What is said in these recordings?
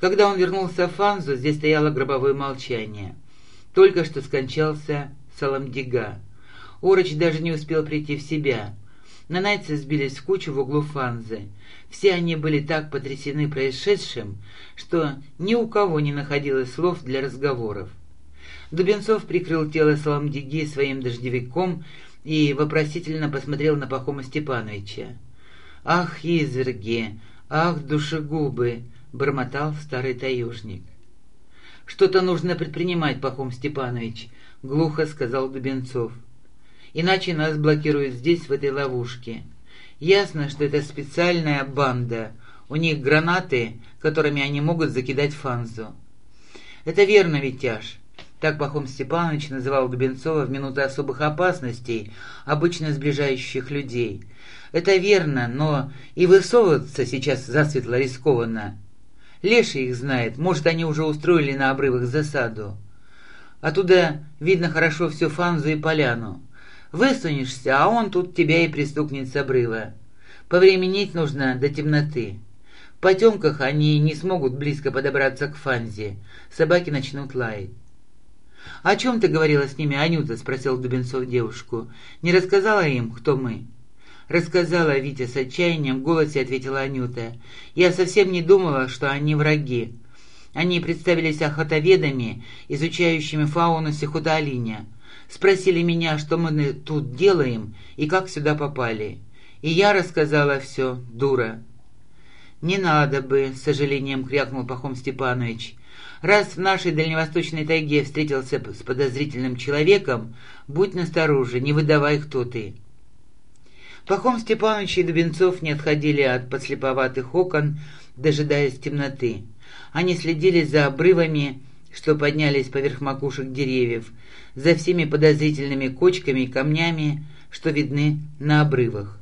Когда он вернулся в Фанзу, здесь стояло гробовое молчание. Только что скончался Саламдига. Ороч даже не успел прийти в себя. Нанайцы сбились в кучу в углу Фанзы. Все они были так потрясены происшедшим, что ни у кого не находилось слов для разговоров. Дубенцов прикрыл тело Саламдиги своим дождевиком и вопросительно посмотрел на Пахома Степановича. «Ах, изверги! Ах, душегубы!» — бормотал старый таежник. «Что-то нужно предпринимать, Пахом Степанович», — глухо сказал Дубенцов. «Иначе нас блокируют здесь, в этой ловушке. Ясно, что это специальная банда. У них гранаты, которыми они могут закидать Фанзу». «Это верно, Витяж. Так Пахом Степанович называл Дубенцова в минуты особых опасностей, обычно сближающих людей. Это верно, но и высовываться сейчас засветло рискованно. Леший их знает, может, они уже устроили на обрывах засаду. Оттуда видно хорошо всю фанзу и поляну. Высунешься, а он тут тебя и пристукнет с обрыва. Повременить нужно до темноты. В потемках они не смогут близко подобраться к фанзе. Собаки начнут лаять. «О чем ты говорила с ними, Анюта?» — спросил Дубенцов девушку. «Не рассказала им, кто мы?» «Рассказала Витя с отчаянием, в голосе ответила Анюта. «Я совсем не думала, что они враги. Они представились охотоведами, изучающими фауну Сихуталиня. Спросили меня, что мы тут делаем и как сюда попали. И я рассказала все, дура». «Не надо бы», — с сожалением крякнул Пахом Степанович. Раз в нашей дальневосточной тайге встретился с подозрительным человеком, будь настороже, не выдавай, кто ты». Пахом Степанович и Дубенцов не отходили от подслеповатых окон, дожидаясь темноты. Они следили за обрывами, что поднялись поверх макушек деревьев, за всеми подозрительными кочками и камнями, что видны на обрывах.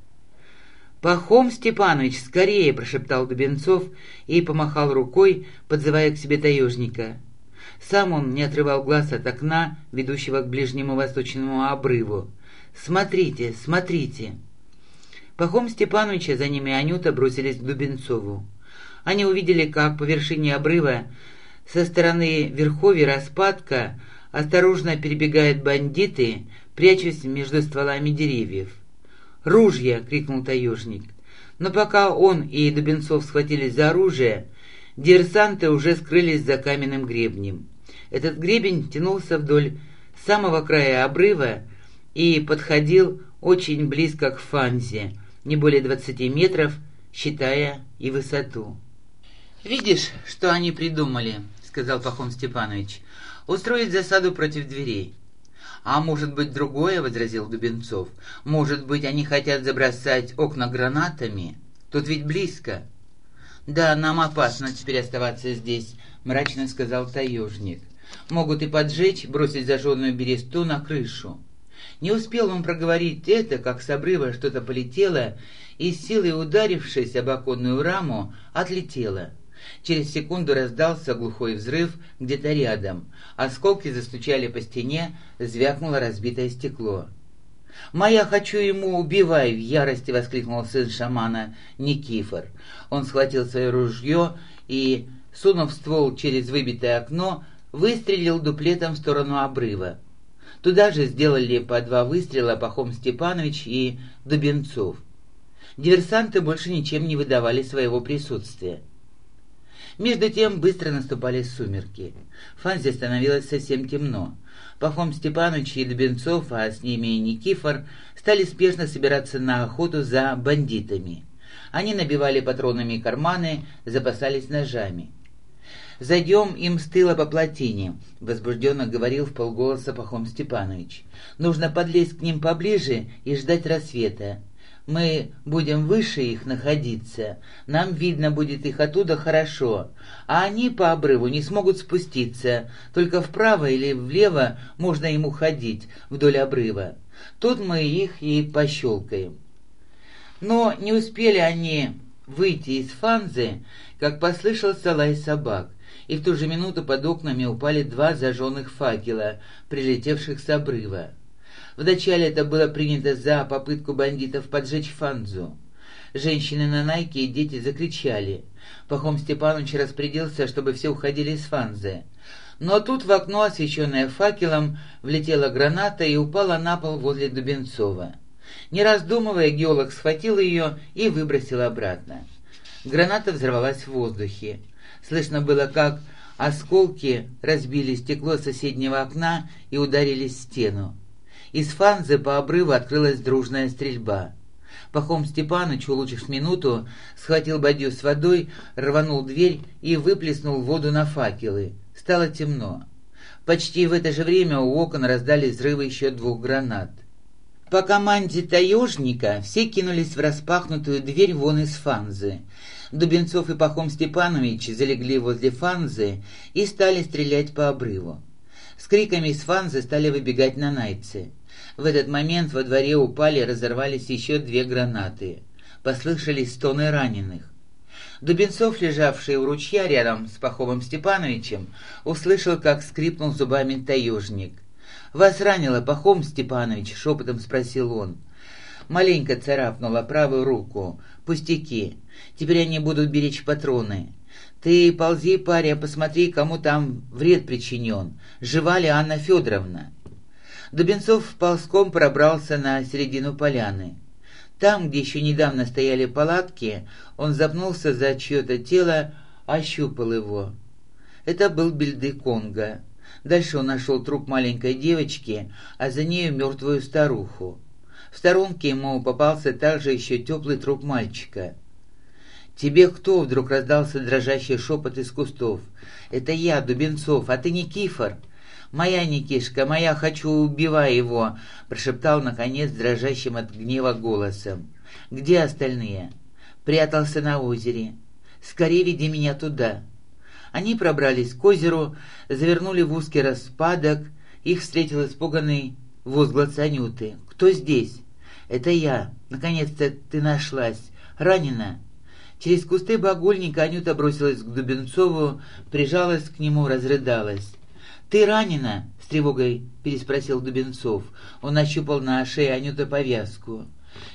«Пахом Степанович, скорее!» — прошептал Дубенцов и помахал рукой, подзывая к себе таежника. Сам он не отрывал глаз от окна, ведущего к ближнему восточному обрыву. «Смотрите, смотрите!» Пахом Степановича за ними Анюта бросились к Дубенцову. Они увидели, как по вершине обрыва со стороны верховья распадка осторожно перебегают бандиты, прячась между стволами деревьев. «Ружья!» — крикнул таежник. Но пока он и Дубенцов схватились за оружие, диверсанты уже скрылись за каменным гребнем. Этот гребень тянулся вдоль самого края обрыва и подходил очень близко к фанзе, не более двадцати метров, считая и высоту. «Видишь, что они придумали?» — сказал Пахом Степанович. «Устроить засаду против дверей. «А может быть другое?» — возразил Дубенцов. «Может быть, они хотят забросать окна гранатами? Тут ведь близко». «Да, нам опасно теперь оставаться здесь», — мрачно сказал таежник. «Могут и поджечь, бросить зажженную бересту на крышу». Не успел он проговорить это, как с обрыва что-то полетело, и силой ударившись об оконную раму, отлетело. Через секунду раздался глухой взрыв где-то рядом. Осколки застучали по стене, звякнуло разбитое стекло. «Моя хочу ему, убивай!» — в ярости воскликнул сын шамана Никифор. Он схватил свое ружье и, сунув ствол через выбитое окно, выстрелил дуплетом в сторону обрыва. Туда же сделали по два выстрела Пахом Степанович и Дубенцов. Диверсанты больше ничем не выдавали своего присутствия. Между тем быстро наступали сумерки. В Фанзе становилось совсем темно. Пахом Степанович и Дубенцов, а с ними и Никифор, стали спешно собираться на охоту за бандитами. Они набивали патронами карманы, запасались ножами. «Зайдем им с тыла по плотине», — возбужденно говорил в полголоса Пахом Степанович. «Нужно подлезть к ним поближе и ждать рассвета. Мы будем выше их находиться, нам видно будет их оттуда хорошо, а они по обрыву не смогут спуститься, только вправо или влево можно им уходить вдоль обрыва. Тут мы их и пощелкаем. Но не успели они выйти из фанзы, как послышался лай собак, и в ту же минуту под окнами упали два зажженных факела, прилетевших с обрыва. Вначале это было принято за попытку бандитов поджечь Фанзу. Женщины на Найке и дети закричали. Пахом Степанович распорядился, чтобы все уходили из фанзы. Но тут в окно, освещенное факелом, влетела граната и упала на пол возле Дубенцова. Не раздумывая, геолог схватил ее и выбросил обратно. Граната взорвалась в воздухе. Слышно было, как осколки разбили стекло соседнего окна и ударились в стену. Из фанзы по обрыву открылась дружная стрельба. Пахом Степаныч, улучив минуту, схватил бадью с водой, рванул дверь и выплеснул воду на факелы. Стало темно. Почти в это же время у окон раздались взрывы еще двух гранат. По команде таежника все кинулись в распахнутую дверь вон из фанзы. Дубенцов и Пахом Степанович залегли возле фанзы и стали стрелять по обрыву. С криками из фанзы стали выбегать на найцы. В этот момент во дворе упали и разорвались еще две гранаты. Послышались стоны раненых. Дубенцов, лежавший у ручья рядом с Пахомым Степановичем, услышал, как скрипнул зубами таежник. «Вас ранило, Пахом Степанович?» — шепотом спросил он. Маленько царапнула правую руку. «Пустяки. Теперь они будут беречь патроны. Ты ползи, паря, посмотри, кому там вред причинен. Жива ли Анна Федоровна?» Дубенцов ползком пробрался на середину поляны. Там, где еще недавно стояли палатки, он запнулся за чье-то тело, ощупал его. Это был Бельды Конга. Дальше он нашел труп маленькой девочки, а за нею мертвую старуху. В сторонке ему попался также еще теплый труп мальчика. «Тебе кто?» — вдруг раздался дрожащий шепот из кустов. «Это я, Дубенцов, а ты Никифор!» «Моя Никишка, моя, хочу, убивай его!» — прошептал, наконец, дрожащим от гнева голосом. «Где остальные?» «Прятался на озере. Скорее веди меня туда». Они пробрались к озеру, завернули в узкий распадок. Их встретил испуганный возглас Анюты. «Кто здесь?» «Это я. Наконец-то ты нашлась. Ранена». Через кусты багульника Анюта бросилась к Дубенцову, прижалась к нему, разрыдалась. «Ты ранена?» — с тревогой переспросил Дубенцов. Он ощупал на шее Анюты повязку.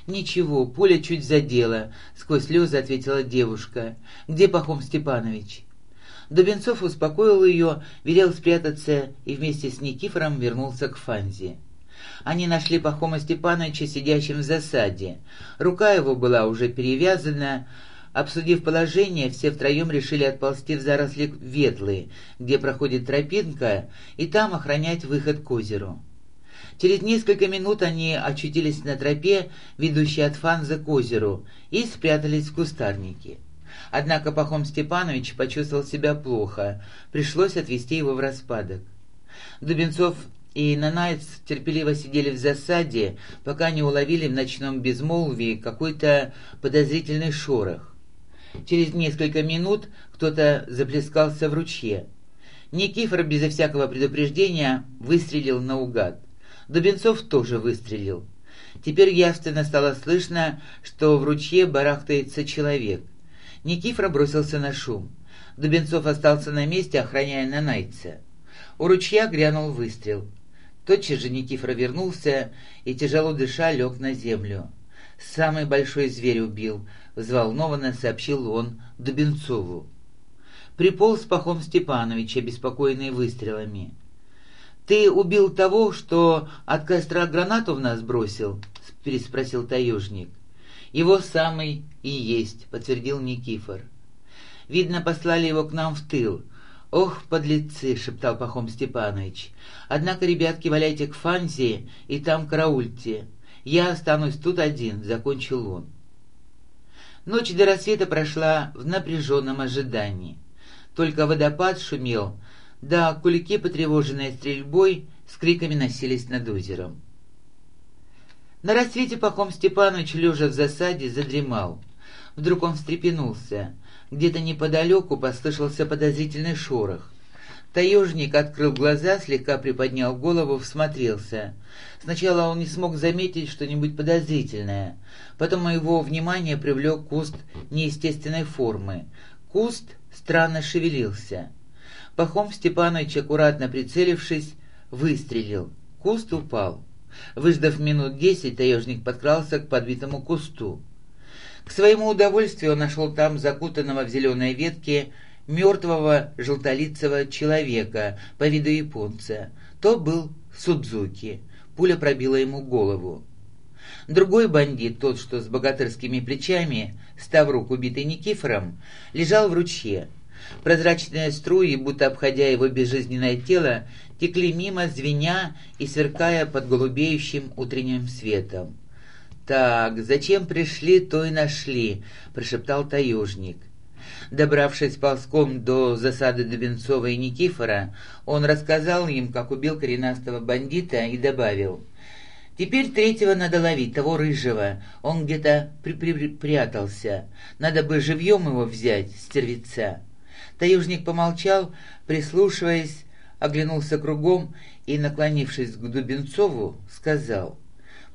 «Ничего, пуля чуть задела», — сквозь слезы ответила девушка. «Где Пахом Степанович?» Дубенцов успокоил ее, велел спрятаться и вместе с Никифором вернулся к Фанзе. Они нашли Пахома Степановича сидящим в засаде. Рука его была уже перевязана, Обсудив положение, все втроем решили отползти в заросли Ветлы, где проходит тропинка, и там охранять выход к озеру. Через несколько минут они очутились на тропе, ведущей от Фанза к озеру, и спрятались в кустарнике. Однако Пахом Степанович почувствовал себя плохо, пришлось отвезти его в распадок. Дубенцов и Нанайц терпеливо сидели в засаде, пока не уловили в ночном безмолвии какой-то подозрительный шорох. Через несколько минут кто-то заплескался в ручье. Никифор безо всякого предупреждения выстрелил наугад. Дубенцов тоже выстрелил. Теперь явственно стало слышно, что в ручье барахтается человек. Никифор бросился на шум. Дубенцов остался на месте, охраняя Нанайца. У ручья грянул выстрел. Тотчас же Никифор вернулся и, тяжело дыша, лег на землю. Самый большой зверь убил, — взволнованно сообщил он Дубенцову. Приполз Пахом Степанович, обеспокоенный выстрелами. «Ты убил того, что от костра гранату в нас бросил?» — переспросил таежник. «Его самый и есть», — подтвердил Никифор. «Видно, послали его к нам в тыл. «Ох, подлецы!» — шептал Пахом Степанович. «Однако, ребятки, валяйте к Фанзе и там караульте. Я останусь тут один», — закончил он. Ночь до рассвета прошла в напряженном ожидании. Только водопад шумел, да кулики, потревоженные стрельбой, с криками носились над озером. На рассвете Пахом Степанович, лежа в засаде, задремал. Вдруг он встрепенулся. Где-то неподалеку послышался подозрительный шорох. Таежник открыл глаза, слегка приподнял голову, всмотрелся. Сначала он не смог заметить что-нибудь подозрительное. Потом его внимание привлек куст неестественной формы. Куст странно шевелился. Пахом Степанович, аккуратно прицелившись, выстрелил. Куст упал. Выждав минут десять, таежник подкрался к подбитому кусту. К своему удовольствию он нашел там закутанного в зеленые ветки мертвого желтолицего человека по виду японца. То был Судзуки. Пуля пробила ему голову. Другой бандит, тот, что с богатырскими плечами, Ставрук, убитый Никифором, лежал в ручье. Прозрачные струи, будто обходя его безжизненное тело, текли мимо, звеня и сверкая под голубеющим утренним светом. «Так, зачем пришли, то и нашли», — прошептал таежник. Добравшись ползком до засады Дубенцова и Никифора, он рассказал им, как убил коренастого бандита, и добавил. «Теперь третьего надо ловить, того рыжего. Он где-то при -при прятался. Надо бы живьем его взять, стервеца». Таежник помолчал, прислушиваясь, оглянулся кругом и, наклонившись к Дубенцову, сказал,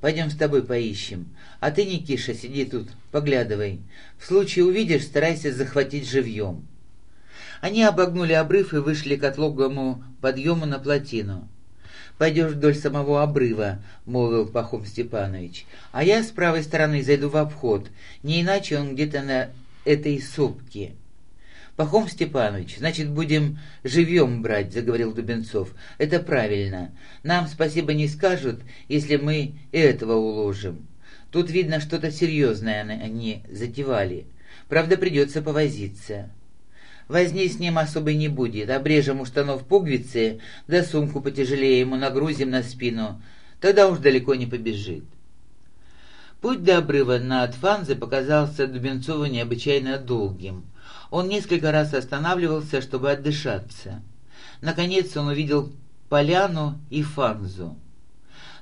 «Пойдем с тобой поищем. А ты, Никиша, сиди тут, поглядывай. В случае увидишь, старайся захватить живьем». Они обогнули обрыв и вышли к отлогому подъему на плотину. «Пойдешь вдоль самого обрыва», — молвил Пахом Степанович. «А я с правой стороны зайду в обход. Не иначе он где-то на этой сопке». «Пахом Степанович, значит, будем живьем брать», — заговорил Дубенцов. «Это правильно. Нам спасибо не скажут, если мы этого уложим. Тут видно, что-то серьезное они затевали. Правда, придется повозиться». Возни с ним особой не будет. Обрежем у штанов пуговицы, да сумку потяжелее ему нагрузим на спину. Тогда уж далеко не побежит. Путь до обрыва на Атфанзе показался Дубенцову необычайно долгим. Он несколько раз останавливался, чтобы отдышаться. Наконец он увидел поляну и фанзу.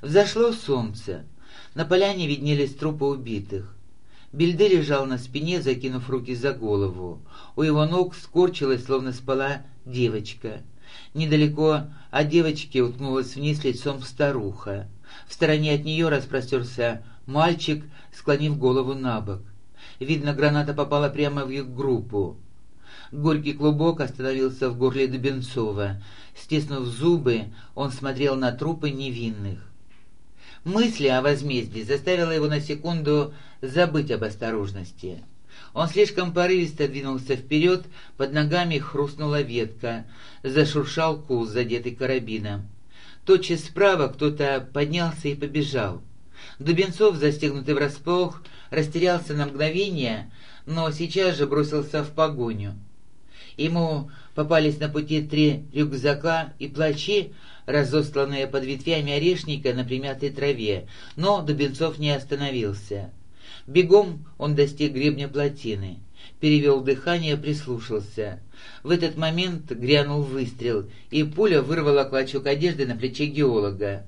Взошло солнце. На поляне виднелись трупы убитых. Бельды лежал на спине, закинув руки за голову. У его ног скорчилась, словно спала девочка. Недалеко от девочки уткнулась вниз лицом старуха. В стороне от нее распростерся мальчик, склонив голову на бок. Видно, граната попала прямо в их группу. Горький клубок остановился в горле Дубенцова. Стиснув зубы, он смотрел на трупы невинных. Мысли о возмездии заставила его на секунду забыть об осторожности. Он слишком порывисто двинулся вперед, под ногами хрустнула ветка, зашуршал кул, задетый карабином. Тотчас справа кто-то поднялся и побежал. Дубенцов, застегнутый врасплох, растерялся на мгновение, но сейчас же бросился в погоню. Ему попались на пути три рюкзака и плачи, разосланные под ветвями орешника на примятой траве, но Дубенцов не остановился. Бегом он достиг гребня плотины, перевел дыхание, прислушался. В этот момент грянул выстрел, и пуля вырвала клочок одежды на плече геолога.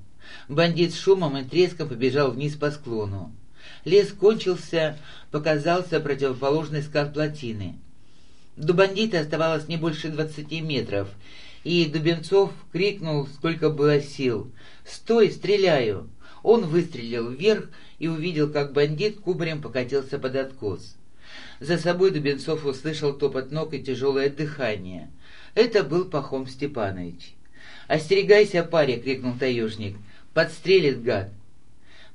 Бандит с шумом и треском побежал вниз по склону. Лес кончился, показался противоположный скат плотины. До бандита оставалось не больше двадцати метров, и Дубенцов крикнул, сколько было сил. «Стой, стреляю!» Он выстрелил вверх и увидел, как бандит кубарем покатился под откос. За собой Дубенцов услышал топот ног и тяжелое дыхание. Это был Пахом Степанович. «Остерегайся, паря!» — крикнул таежник. «Подстрелит, гад!»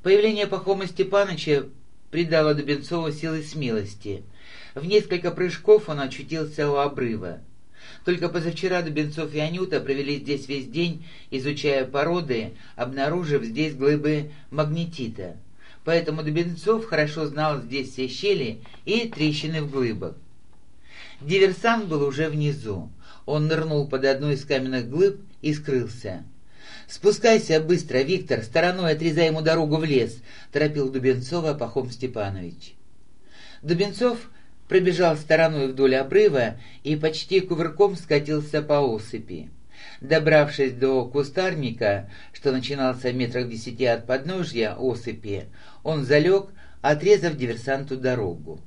Появление Пахома Степановича придало Дубенцову силы смелости. В несколько прыжков он очутился у обрыва. Только позавчера Дубенцов и Анюта провели здесь весь день, изучая породы, обнаружив здесь глыбы магнетита. Поэтому Дубенцов хорошо знал здесь все щели и трещины в глыбах. Диверсант был уже внизу. Он нырнул под одну из каменных глыб и скрылся. «Спускайся быстро, Виктор, стороной отрезай ему дорогу в лес», — торопил Дубенцова Пахом Степанович. Дубенцов пробежал стороной вдоль обрыва и почти кувырком скатился по осыпи. Добравшись до кустарника, что начинался метрах десяти от подножья осыпи, он залег, отрезав диверсанту дорогу.